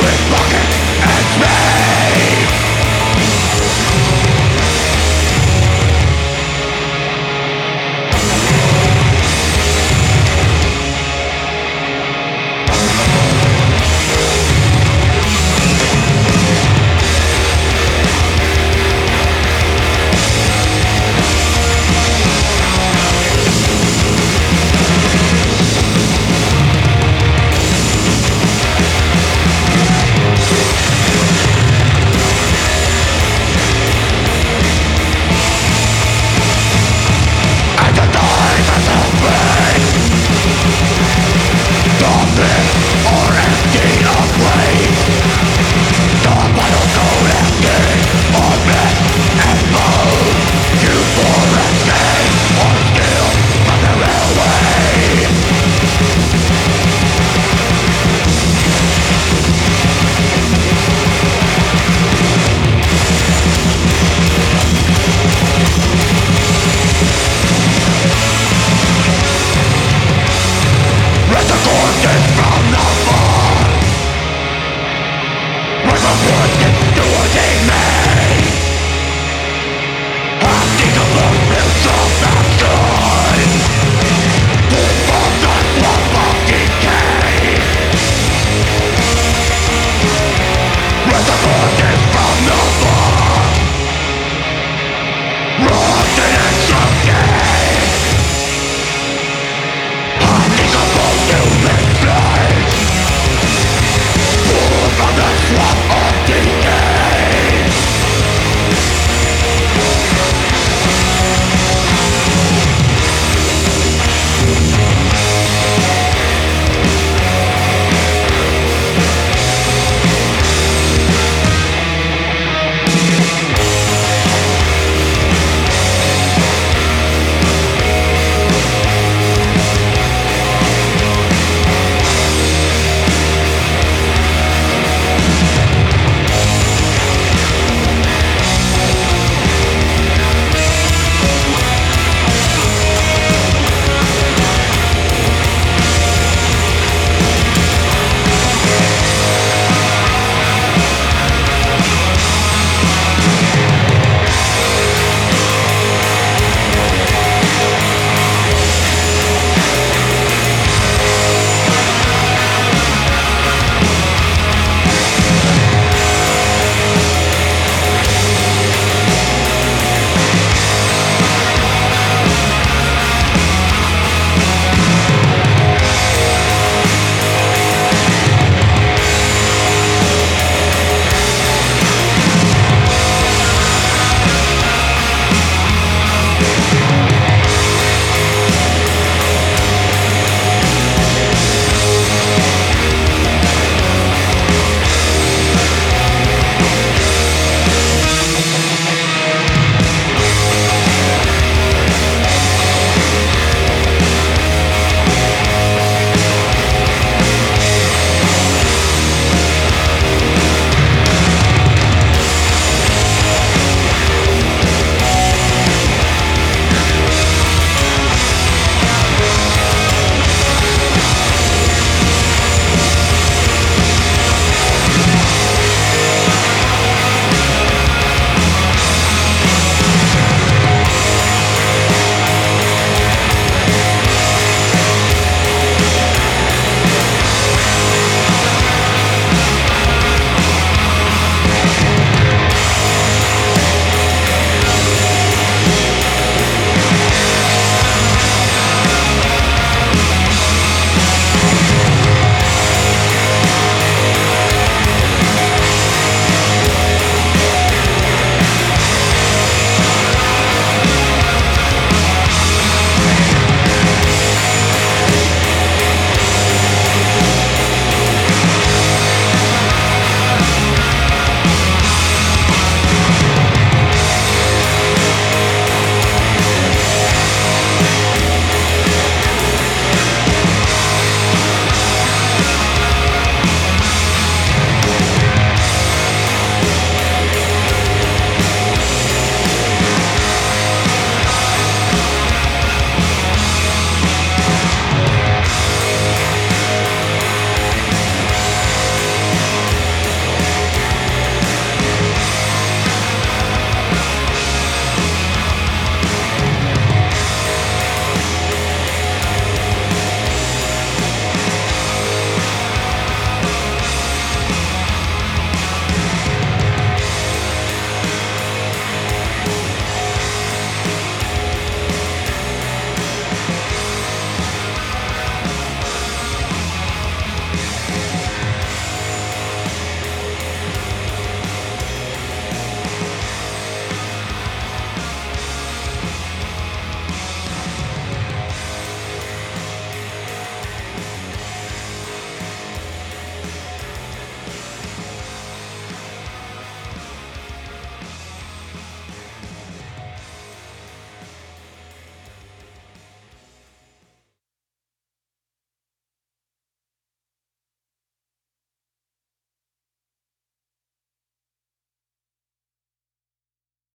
quick.